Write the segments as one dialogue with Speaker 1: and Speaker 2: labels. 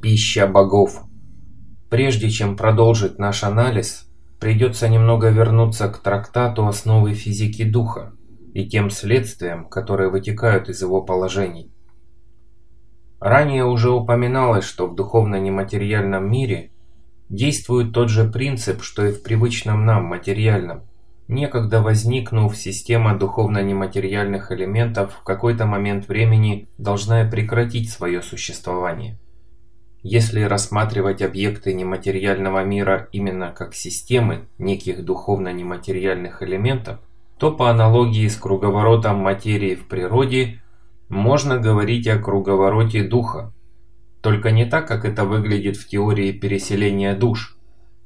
Speaker 1: Пища богов. Прежде чем продолжить наш анализ, придется немного вернуться к трактату «Основы физики духа» и тем следствиям, которые вытекают из его положений. Ранее уже упоминалось, что в духовно-нематериальном мире действует тот же принцип, что и в привычном нам материальном. Некогда возникнув, система духовно-нематериальных элементов в какой-то момент времени должна прекратить свое существование. Если рассматривать объекты нематериального мира именно как системы неких духовно-нематериальных элементов, то по аналогии с круговоротом материи в природе можно говорить о круговороте духа. Только не так, как это выглядит в теории переселения душ,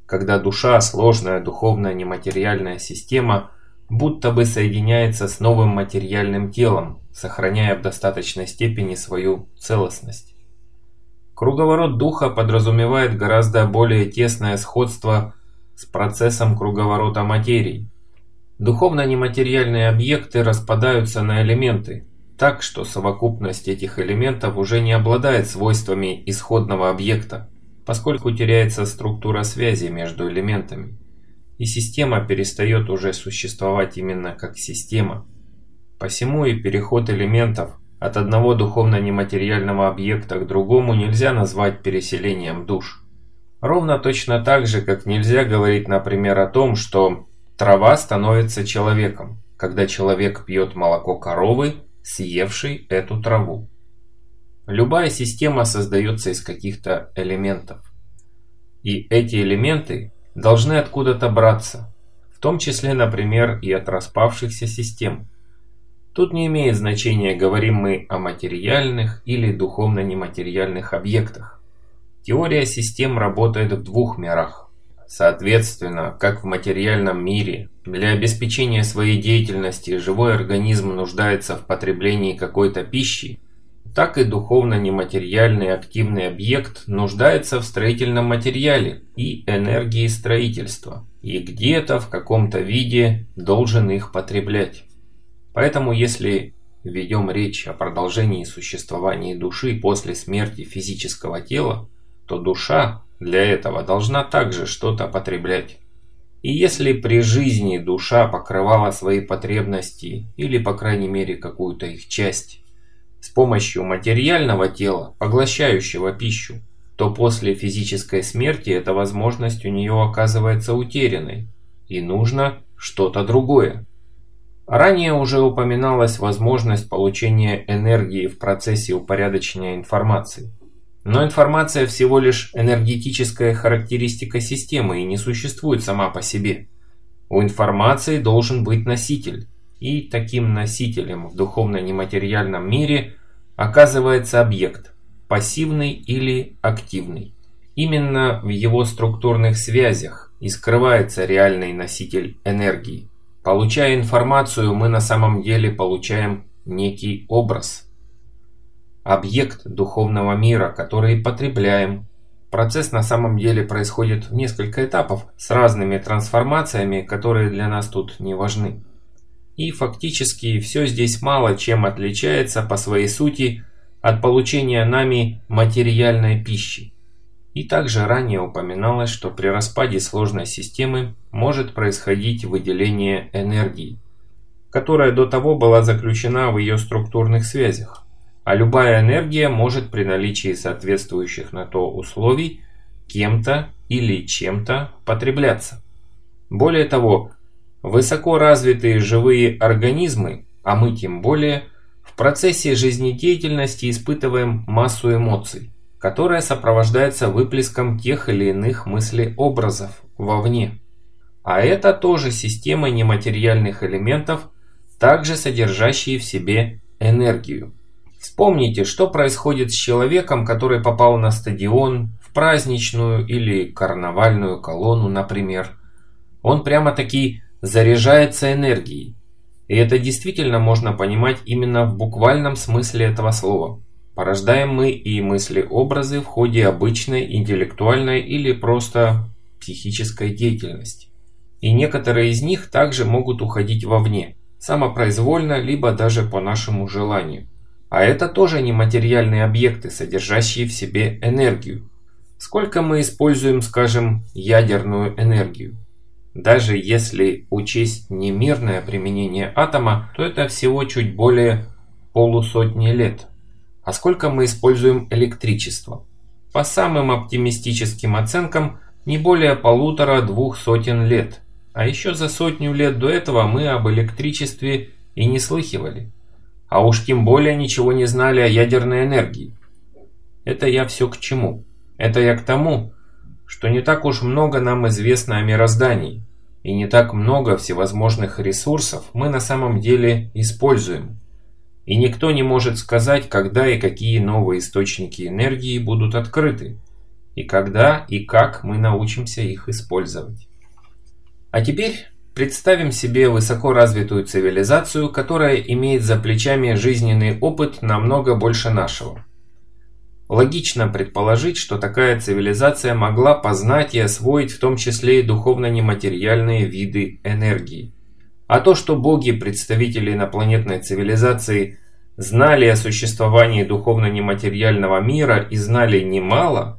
Speaker 1: когда душа, сложная духовно-нематериальная система, будто бы соединяется с новым материальным телом, сохраняя в достаточной степени свою целостность. Круговорот духа подразумевает гораздо более тесное сходство с процессом круговорота материи. Духовно-нематериальные объекты распадаются на элементы, так что совокупность этих элементов уже не обладает свойствами исходного объекта, поскольку теряется структура связи между элементами, и система перестает уже существовать именно как система. Посему и переход элементов от одного духовно-нематериального объекта к другому нельзя назвать переселением душ. Ровно точно так же, как нельзя говорить, например, о том, что трава становится человеком, когда человек пьет молоко коровы, съевшей эту траву. Любая система создается из каких-то элементов. И эти элементы должны откуда-то браться, в том числе, например, и от распавшихся систем. Тут не имеет значения, говорим мы о материальных или духовно-нематериальных объектах. Теория систем работает в двух мирах. Соответственно, как в материальном мире, для обеспечения своей деятельности живой организм нуждается в потреблении какой-то пищи, так и духовно-нематериальный активный объект нуждается в строительном материале и энергии строительства, и где-то в каком-то виде должен их потреблять. Поэтому если ведем речь о продолжении существования души после смерти физического тела, то душа для этого должна также что-то потреблять. И если при жизни душа покрывала свои потребности, или по крайней мере какую-то их часть, с помощью материального тела, поглощающего пищу, то после физической смерти эта возможность у нее оказывается утерянной, и нужно что-то другое. Ранее уже упоминалась возможность получения энергии в процессе упорядочения информации. Но информация всего лишь энергетическая характеристика системы и не существует сама по себе. У информации должен быть носитель. И таким носителем в духовно-нематериальном мире оказывается объект, пассивный или активный. Именно в его структурных связях и скрывается реальный носитель энергии. Получая информацию, мы на самом деле получаем некий образ. Объект духовного мира, который потребляем. Процесс на самом деле происходит в несколько этапов с разными трансформациями, которые для нас тут не важны. И фактически все здесь мало чем отличается по своей сути от получения нами материальной пищи. И также ранее упоминалось, что при распаде сложной системы может происходить выделение энергии, которая до того была заключена в ее структурных связях. А любая энергия может при наличии соответствующих на то условий кем-то или чем-то потребляться. Более того, высоко развитые живые организмы, а мы тем более, в процессе жизнедеятельности испытываем массу эмоций которая сопровождается выплеском тех или иных мыслеобразов вовне. А это тоже система нематериальных элементов, также содержащие в себе энергию. Вспомните, что происходит с человеком, который попал на стадион, в праздничную или карнавальную колонну, например. Он прямо-таки заряжается энергией. И это действительно можно понимать именно в буквальном смысле этого слова. Порождаем мы и мысли-образы в ходе обычной интеллектуальной или просто психической деятельности. И некоторые из них также могут уходить вовне, самопроизвольно, либо даже по нашему желанию. А это тоже нематериальные объекты, содержащие в себе энергию. Сколько мы используем, скажем, ядерную энергию? Даже если учесть немирное применение атома, то это всего чуть более полусотни лет. А сколько мы используем электричество? По самым оптимистическим оценкам, не более полутора-двух сотен лет. А еще за сотню лет до этого мы об электричестве и не слыхивали. А уж тем более ничего не знали о ядерной энергии. Это я все к чему? Это я к тому, что не так уж много нам известно о мироздании, и не так много всевозможных ресурсов мы на самом деле используем. И никто не может сказать, когда и какие новые источники энергии будут открыты, и когда и как мы научимся их использовать. А теперь представим себе высоко развитую цивилизацию, которая имеет за плечами жизненный опыт намного больше нашего. Логично предположить, что такая цивилизация могла познать и освоить в том числе и духовно-нематериальные виды энергии. А то, что боги, представители инопланетной цивилизации, знали о существовании духовно-нематериального мира и знали немало,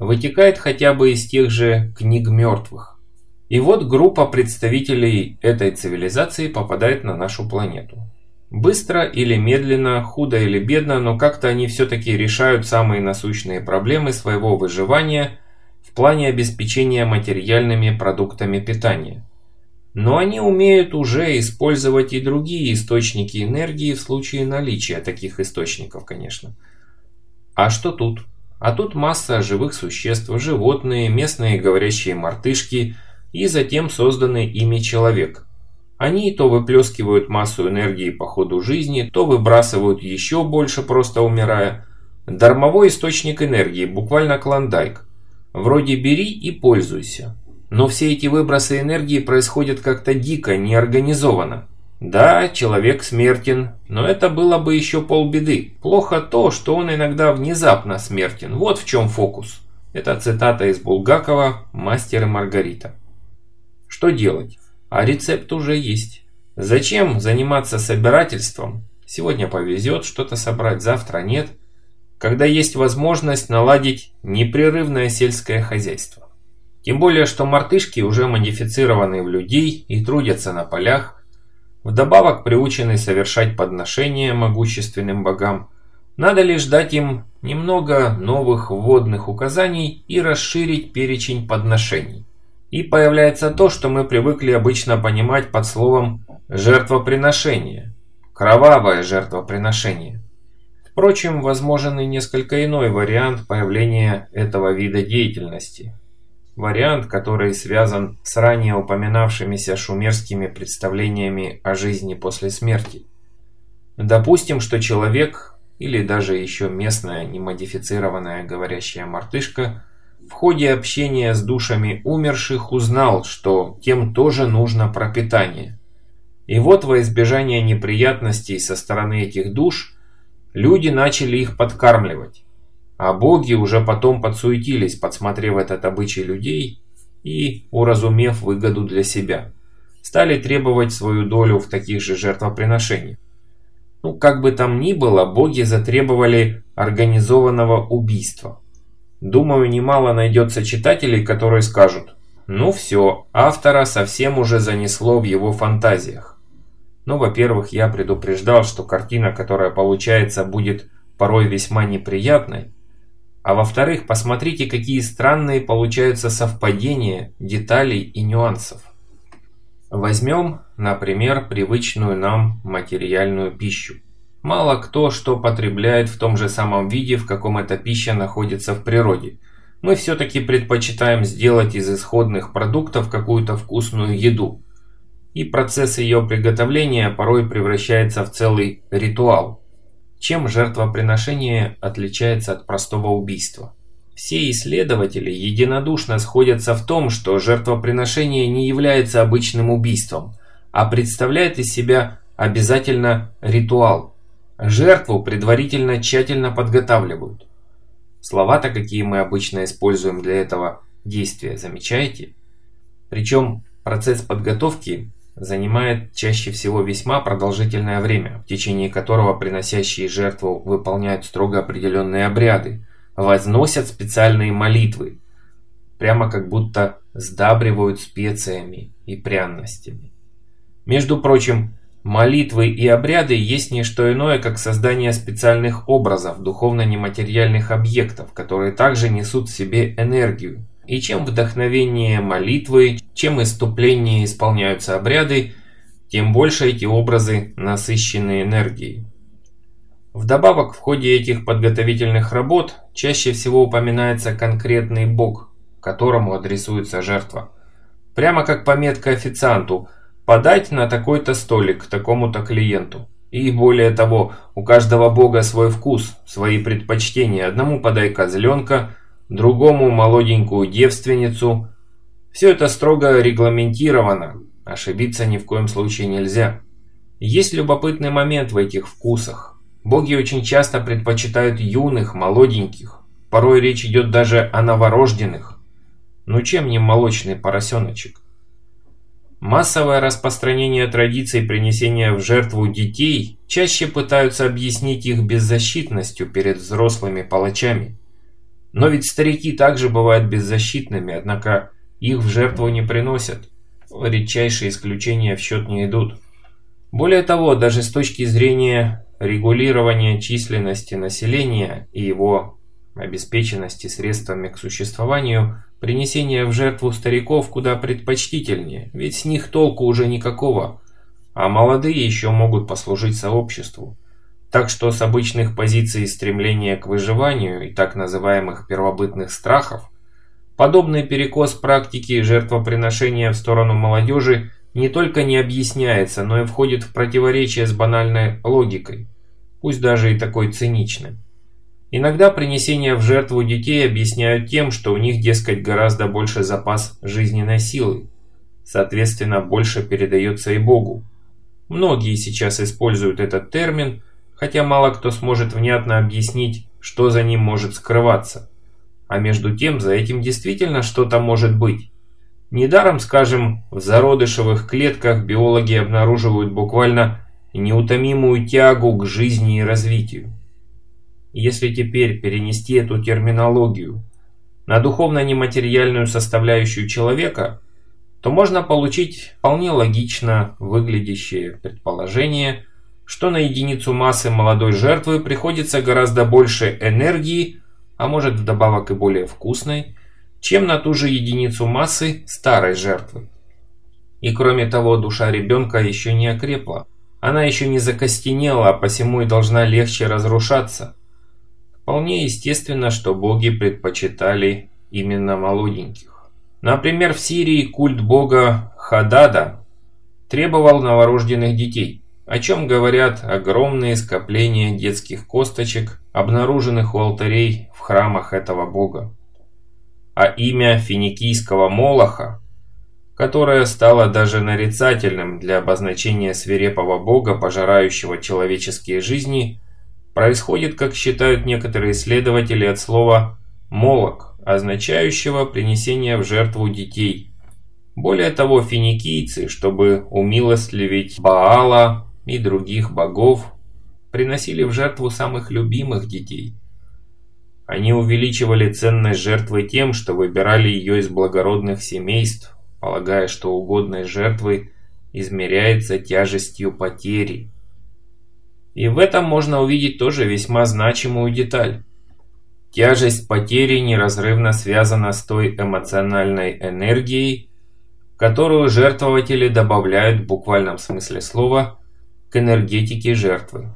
Speaker 1: вытекает хотя бы из тех же книг мертвых. И вот группа представителей этой цивилизации попадает на нашу планету. Быстро или медленно, худо или бедно, но как-то они все-таки решают самые насущные проблемы своего выживания в плане обеспечения материальными продуктами питания. Но они умеют уже использовать и другие источники энергии в случае наличия таких источников, конечно. А что тут? А тут масса живых существ, животные, местные говорящие мартышки – и затем созданный ими человек. Они то выплескивают массу энергии по ходу жизни, то выбрасывают еще больше, просто умирая. Дармовой источник энергии, буквально клондайк. Вроде бери и пользуйся. Но все эти выбросы энергии происходят как-то дико, неорганизованно. Да, человек смертен, но это было бы еще полбеды. Плохо то, что он иногда внезапно смертен. Вот в чем фокус. Это цитата из Булгакова «Мастер и Маргарита». Что делать? А рецепт уже есть. Зачем заниматься собирательством? Сегодня повезет что-то собрать, завтра нет. Когда есть возможность наладить непрерывное сельское хозяйство. Тем более, что мартышки уже модифицированы в людей и трудятся на полях. Вдобавок приучены совершать подношения могущественным богам. Надо лишь дать им немного новых вводных указаний и расширить перечень подношений. И появляется то, что мы привыкли обычно понимать под словом «жертвоприношение», «кровавое жертвоприношение». Впрочем, возможен и несколько иной вариант появления этого вида деятельности. Вариант, который связан с ранее упоминавшимися шумерскими представлениями о жизни после смерти. Допустим, что человек, или даже еще местная немодифицированная говорящая мартышка – в ходе общения с душами умерших узнал, что тем тоже нужно пропитание. И вот во избежание неприятностей со стороны этих душ, люди начали их подкармливать. А боги уже потом подсуетились, подсмотрев этот обычай людей и уразумев выгоду для себя. Стали требовать свою долю в таких же жертвоприношениях. Ну, как бы там ни было, боги затребовали организованного убийства. Думаю, немало найдется читателей, которые скажут «Ну все, автора совсем уже занесло в его фантазиях». Ну, во-первых, я предупреждал, что картина, которая получается, будет порой весьма неприятной. А во-вторых, посмотрите, какие странные получаются совпадения деталей и нюансов. Возьмем, например, привычную нам материальную пищу. Мало кто что потребляет в том же самом виде, в каком эта пища находится в природе. Мы все-таки предпочитаем сделать из исходных продуктов какую-то вкусную еду. И процесс ее приготовления порой превращается в целый ритуал. Чем жертвоприношение отличается от простого убийства? Все исследователи единодушно сходятся в том, что жертвоприношение не является обычным убийством, а представляет из себя обязательно ритуал – Жертву предварительно тщательно подготавливают. Слова-то, какие мы обычно используем для этого действия, замечаете? Причем процесс подготовки занимает чаще всего весьма продолжительное время, в течение которого приносящие жертву выполняют строго определенные обряды, возносят специальные молитвы, прямо как будто сдабривают специями и пряностями. Между прочим, молитвы и обряды есть не что иное, как создание специальных образов, духовно-нематериальных объектов, которые также несут в себе энергию. И чем вдохновение молитвы, чем иступленнее исполняются обряды, тем больше эти образы насыщены энергией. Вдобавок, в ходе этих подготовительных работ чаще всего упоминается конкретный бог, которому адресуется жертва. Прямо как пометка официанту «подать на такой-то столик такому-то клиенту». И более того, у каждого бога свой вкус, свои предпочтения. Одному подай козленка, другому молоденькую девственницу. Все это строго регламентировано, ошибиться ни в коем случае нельзя. Есть любопытный момент в этих вкусах. Боги очень часто предпочитают юных, молоденьких. Порой речь идет даже о новорожденных. Ну чем не молочный поросеночек? Массовое распространение традиций принесения в жертву детей чаще пытаются объяснить их беззащитностью перед взрослыми палачами. Но ведь старики также бывают беззащитными, однако их в жертву не приносят. Редчайшие исключения в счет не идут. Более того, даже с точки зрения регулирования численности населения и его обеспеченности средствами к существованию, принесение в жертву стариков куда предпочтительнее, ведь с них толку уже никакого, а молодые еще могут послужить сообществу. Так что с обычных позиций стремления к выживанию и так называемых первобытных страхов, подобный перекос практики жертвоприношения в сторону молодежи не только не объясняется, но и входит в противоречие с банальной логикой, пусть даже и такой циничной. Иногда принесение в жертву детей объясняют тем, что у них, дескать, гораздо больше запас жизненной силы, соответственно, больше передается и Богу. Многие сейчас используют этот термин, хотя мало кто сможет внятно объяснить, что за ним может скрываться. А между тем, за этим действительно что-то может быть. Недаром, скажем, в зародышевых клетках биологи обнаруживают буквально неутомимую тягу к жизни и развитию. Если теперь перенести эту терминологию на духовно-нематериальную составляющую человека, то можно получить вполне логично выглядящее предположение, что на единицу массы молодой жертвы приходится гораздо больше энергии, а может вдобавок и более вкусной, чем на ту же единицу массы старой жертвы. И кроме того, душа ребенка еще не окрепла. Она еще не закостенела, а посему и должна легче разрушаться. Вполне естественно, что боги предпочитали именно молоденьких. Например, в Сирии культ бога Хадада требовал новорожденных детей, о чем говорят огромные скопления детских косточек, обнаруженных у алтарей в храмах этого бога а имя финикийского Молоха, которое стало даже нарицательным для обозначения свирепого бога, пожирающего человеческие жизни, происходит, как считают некоторые исследователи, от слова «молок», означающего принесение в жертву детей. Более того, финикийцы, чтобы умилостливить Баала и других богов, приносили в жертву самых любимых детей – они увеличивали ценность жертвы тем, что выбирали ее из благородных семейств, полагая, что угодной жертвой измеряется тяжестью потери. И в этом можно увидеть тоже весьма значимую деталь. Тяжесть потери неразрывно связана с той эмоциональной энергией, которую жертвователи добавляют в буквальном смысле слова к энергетике жертвы.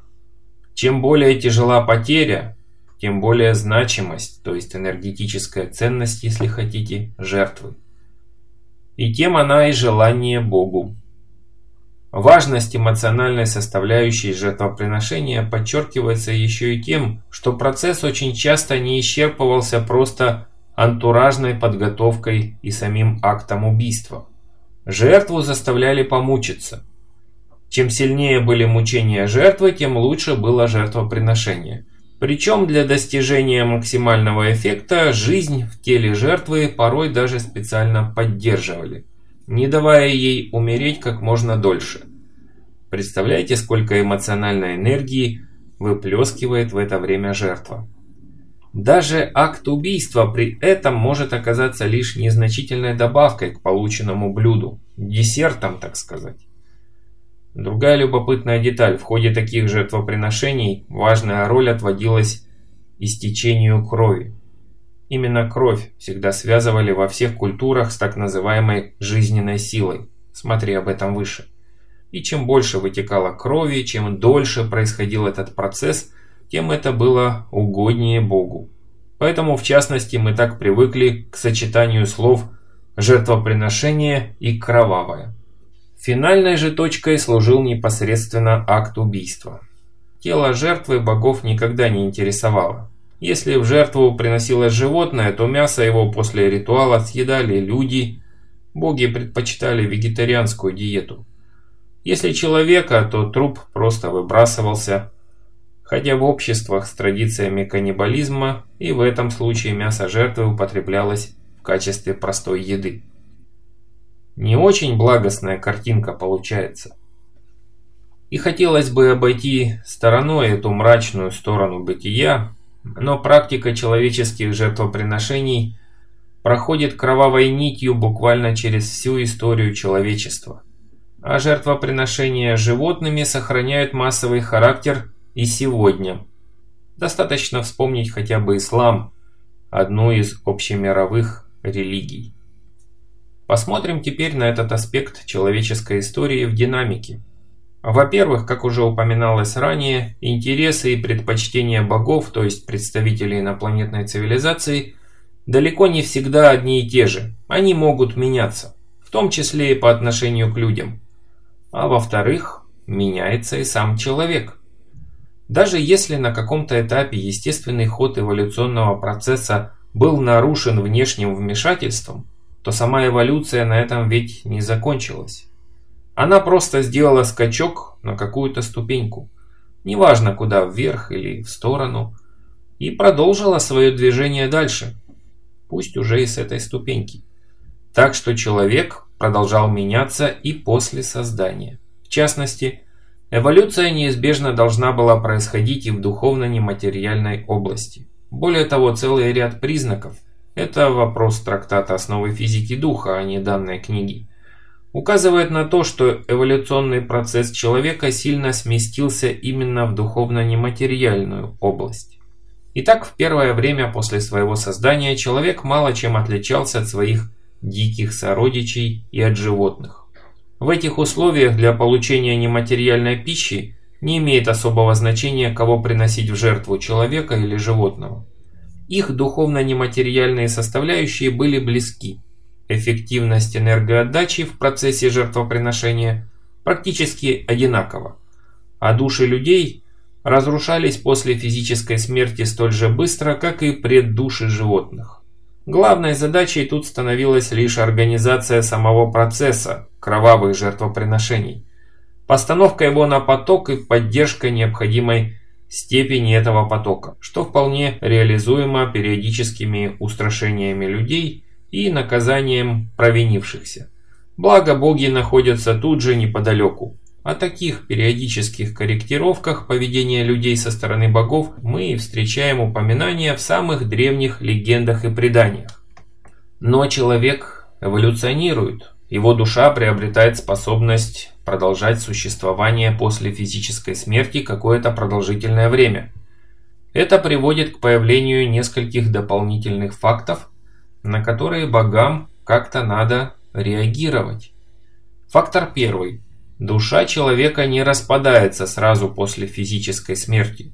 Speaker 1: Чем более тяжела потеря, тем более значимость, то есть энергетическая ценность, если хотите, жертвы. И тем она и желание Богу. Важность эмоциональной составляющей жертвоприношения подчеркивается еще и тем, что процесс очень часто не исчерпывался просто антуражной подготовкой и самим актом убийства. Жертву заставляли помучиться. Чем сильнее были мучения жертвы, тем лучше было жертвоприношение. Причем для достижения максимального эффекта жизнь в теле жертвы порой даже специально поддерживали. не давая ей умереть как можно дольше. Представляете, сколько эмоциональной энергии выплескивает в это время жертва. Даже акт убийства при этом может оказаться лишь незначительной добавкой к полученному блюду, десертом, так сказать. Другая любопытная деталь. В ходе таких жертвоприношений важная роль отводилась истечению крови. Именно кровь всегда связывали во всех культурах с так называемой жизненной силой. Смотри об этом выше. И чем больше вытекало крови, чем дольше происходил этот процесс, тем это было угоднее Богу. Поэтому, в частности, мы так привыкли к сочетанию слов «жертвоприношение» и «кровавое». Финальной же точкой служил непосредственно акт убийства. Тело жертвы богов никогда не интересовало. Если в жертву приносилось животное, то мясо его после ритуала съедали люди. Боги предпочитали вегетарианскую диету. Если человека, то труп просто выбрасывался. Хотя в обществах с традициями каннибализма и в этом случае мясо жертвы употреблялось в качестве простой еды. Не очень благостная картинка получается. И хотелось бы обойти стороной эту мрачную сторону бытия, но практика человеческих жертвоприношений проходит кровавой нитью буквально через всю историю человечества а жертвоприношения животными сохраняют массовый характер и сегодня. Достаточно вспомнить хотя бы ислам, одну из общемировых религий. Посмотрим теперь на этот аспект человеческой истории в динамике. Во-первых, как уже упоминалось ранее, интересы и предпочтения богов, то есть представителей инопланетной цивилизации, далеко не всегда одни и те же. Они могут меняться, в том числе и по отношению к людям а во-вторых, меняется и сам человек. Даже если на каком-то этапе естественный ход эволюционного процесса был нарушен внешним вмешательством, то сама эволюция на этом ведь не закончилась. Она просто сделала скачок на какую-то ступеньку, неважно куда, вверх или в сторону, и продолжила свое движение дальше, пусть уже и с этой ступеньки. Так что человек продолжал меняться и после создания. В частности, эволюция неизбежно должна была происходить и в духовно-нематериальной области. Более того, целый ряд признаков – это вопрос трактата «Основы физики духа», а не данной книги – указывает на то, что эволюционный процесс человека сильно сместился именно в духовно-нематериальную область. Итак, в первое время после своего создания человек мало чем отличался от своих диких сородичей и от животных. В этих условиях для получения нематериальной пищи не имеет особого значения, кого приносить в жертву человека или животного. Их духовно-нематериальные составляющие были близки. Эффективность энергоотдачи в процессе жертвоприношения практически одинакова, а души людей разрушались после физической смерти столь же быстро, как и преддуши животных. Главной задачей тут становилась лишь организация самого процесса кровавых жертвоприношений, постановка его на поток и поддержка необходимой степени этого потока, что вполне реализуемо периодическими устрашениями людей и наказанием провинившихся. Благо боги находятся тут же неподалеку, о таких периодических корректировках поведения людей со стороны богов мы встречаем упоминания в самых древних легендах и преданиях. Но человек эволюционирует, его душа приобретает способность продолжать существование после физической смерти какое-то продолжительное время. Это приводит к появлению нескольких дополнительных фактов, на которые богам как-то надо реагировать. Фактор первый – Душа человека не распадается сразу после физической смерти.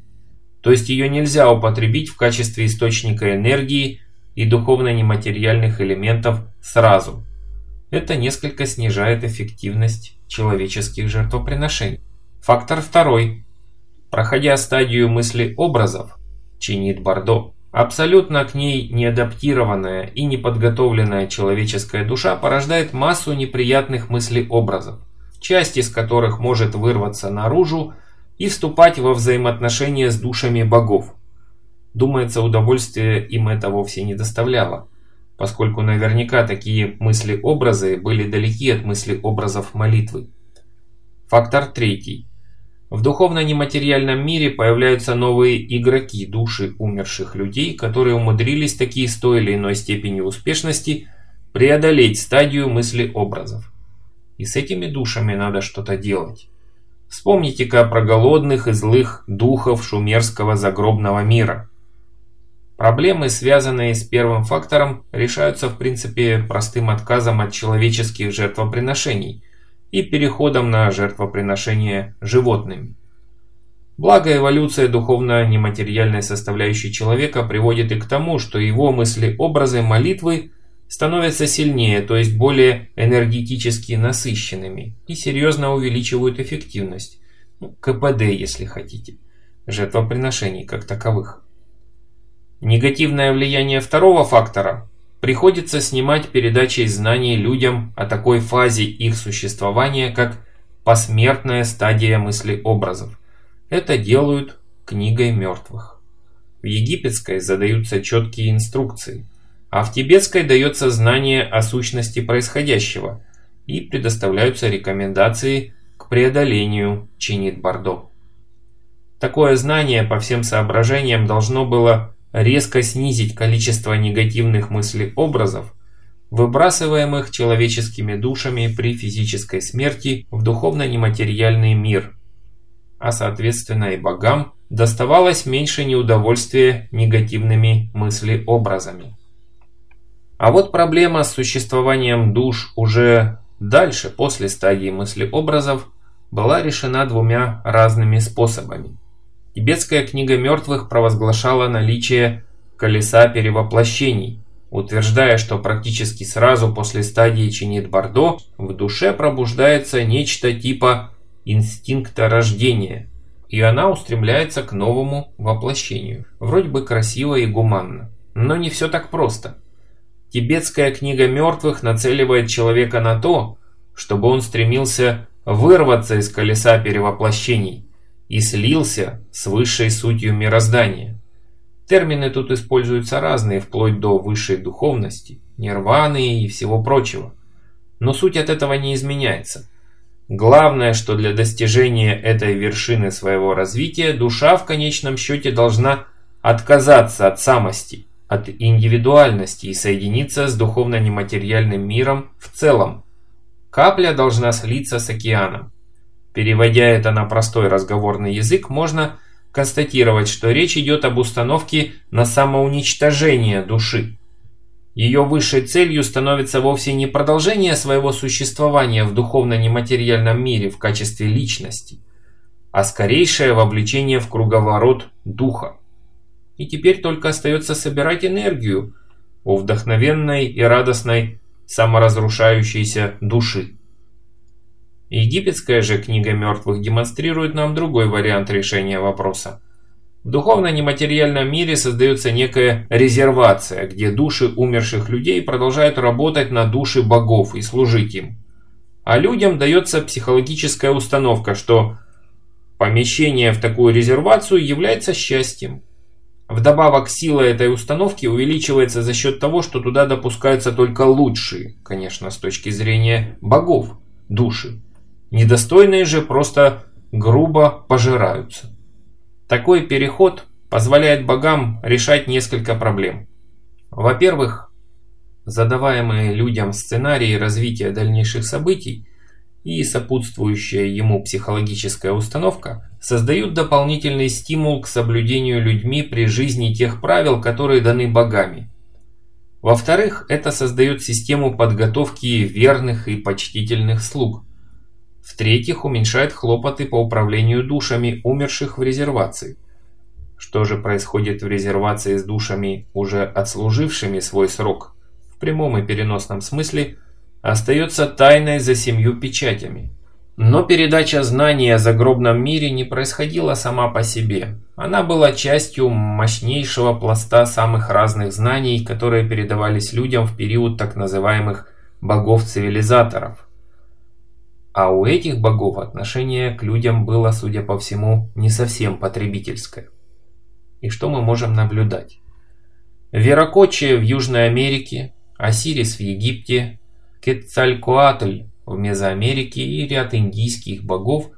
Speaker 1: То есть ее нельзя употребить в качестве источника энергии и духовно-нематериальных элементов сразу. Это несколько снижает эффективность человеческих жертвоприношений. Фактор второй. Проходя стадию мысли образов, чинит Бордо, абсолютно к ней неадаптированная и неподготовленная человеческая душа порождает массу неприятных мыслей образов часть из которых может вырваться наружу и вступать во взаимоотношения с душами богов. Думается, удовольствие им это вовсе не доставляло. Поскольку наверняка такие мысли-образы были далеки от мысли-образов молитвы. Фактор третий. В духовно-нематериальном мире появляются новые игроки, души умерших людей, которые умудрились такие с той или иной степени успешности преодолеть стадию мысли-образов. И с этими душами надо что-то делать. Вспомните-ка про голодных и злых духов шумерского загробного мира. Проблемы, связанные с первым фактором, решаются в принципе простым отказом от человеческих жертвоприношений и переходом на жертвоприношение животными. Благо эволюция духовно-нематериальной составляющей человека приводит и к тому, что его мысли-образы молитвы становятся сильнее, то есть более энергетически насыщенными и серьезно увеличивают эффективность, ну, КПД, если хотите, жертвоприношений как таковых. Негативное влияние второго фактора приходится снимать передачей знаний людям о такой фазе их существования, как посмертная стадия мыслеобразов. Это делают книгой мертвых. В египетской задаются четкие инструкции – а в тибетской дается знание о сущности происходящего и предоставляются рекомендации к преодолению, чинит Бордо. Такое знание по всем соображениям должно было резко снизить количество негативных мыслей-образов, выбрасываемых человеческими душами при физической смерти в духовно-нематериальный мир, а соответственно и богам доставалось меньше неудовольствия негативными мыслеобразами. А вот проблема с существованием душ уже дальше, после стадии мыслеобразов, была решена двумя разными способами. Тибетская книга мертвых провозглашала наличие колеса перевоплощений, утверждая, что практически сразу после стадии чинит Бордо в душе пробуждается нечто типа инстинкта рождения, и она устремляется к новому воплощению. Вроде бы красиво и гуманно. Но не все так просто. Тибетская книга мертвых нацеливает человека на то, чтобы он стремился вырваться из колеса перевоплощений и слился с высшей сутью мироздания. Термины тут используются разные, вплоть до высшей духовности, нирваны и всего прочего. Но суть от этого не изменяется. Главное, что для достижения этой вершины своего развития душа в конечном счете должна отказаться от самости – от индивидуальности и соединиться с духовно-нематериальным миром в целом. Капля должна слиться с океаном. Переводя это на простой разговорный язык, можно констатировать, что речь идет об установке на самоуничтожение души. Ее высшей целью становится вовсе не продолжение своего существования в духовно-нематериальном мире в качестве личности, а скорейшее вовлечение в круговорот духа и теперь только остается собирать энергию у вдохновенной и радостной саморазрушающейся души. Египетская же книга мертвых демонстрирует нам другой вариант решения вопроса. В духовно-нематериальном мире создается некая резервация, где души умерших людей продолжают работать на души богов и служить им. А людям дается психологическая установка, что помещение в такую резервацию является счастьем. Вдобавок сила этой установки увеличивается за счет того, что туда допускаются только лучшие, конечно, с точки зрения богов, души. Недостойные же просто грубо пожираются. Такой переход позволяет богам решать несколько проблем. Во-первых, задаваемые людям сценарии развития дальнейших событий и сопутствующая ему психологическая установка создают дополнительный стимул к соблюдению людьми при жизни тех правил, которые даны богами. Во-вторых, это создает систему подготовки верных и почтительных слуг. В-третьих, уменьшает хлопоты по управлению душами умерших в резервации. Что же происходит в резервации с душами, уже отслужившими свой срок, в прямом и переносном смысле – остается тайной за семью печатями. Но передача знаний о загробном мире не происходила сама по себе. Она была частью мощнейшего пласта самых разных знаний, которые передавались людям в период так называемых богов-цивилизаторов. А у этих богов отношение к людям было, судя по всему, не совсем потребительское. И что мы можем наблюдать? Веракочи в Южной Америке Осирис в Египте, Кетцалькоатль в Мезоамерике и ряд индийских богов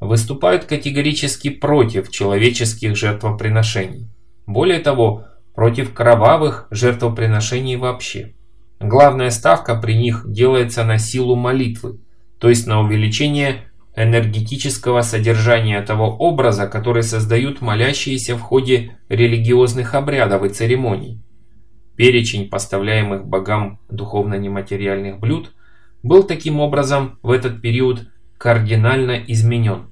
Speaker 1: выступают категорически против человеческих жертвоприношений. Более того, против кровавых жертвоприношений вообще. Главная ставка при них делается на силу молитвы, то есть на увеличение энергетического содержания того образа, который создают молящиеся в ходе религиозных обрядов и церемоний. Перечень поставляемых богам духовно-нематериальных блюд был таким образом в этот период кардинально изменен.